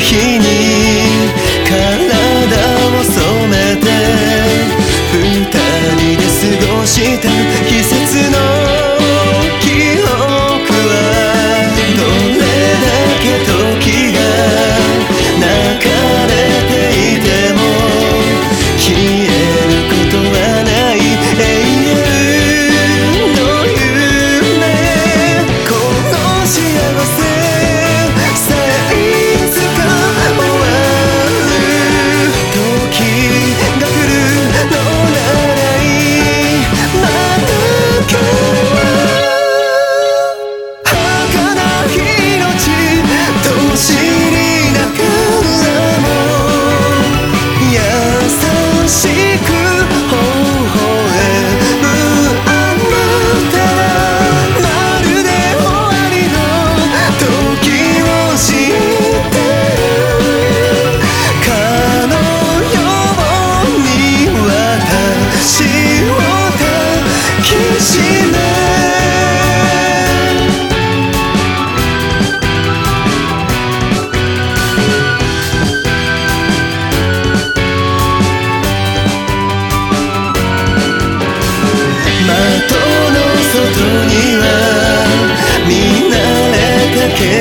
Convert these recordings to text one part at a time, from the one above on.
日に体を染めて二人で過ごした季節の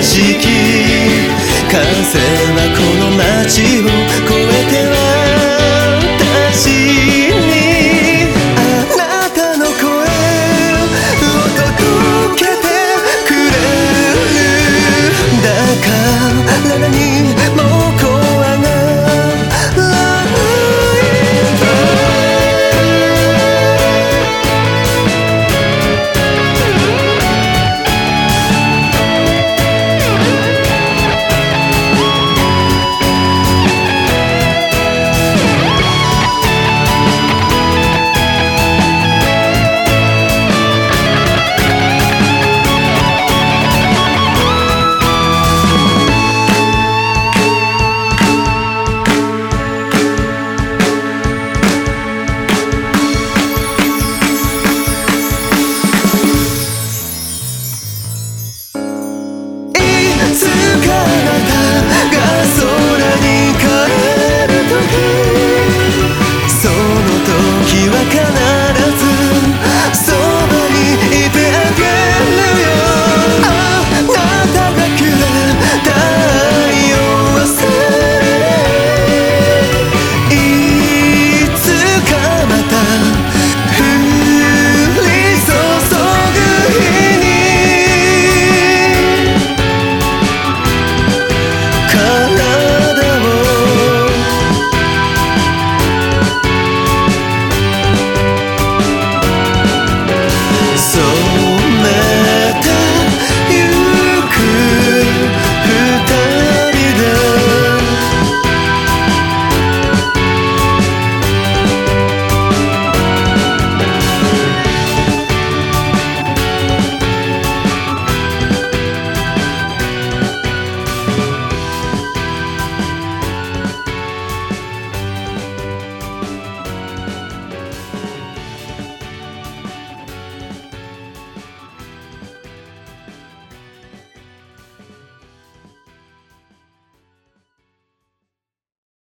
時期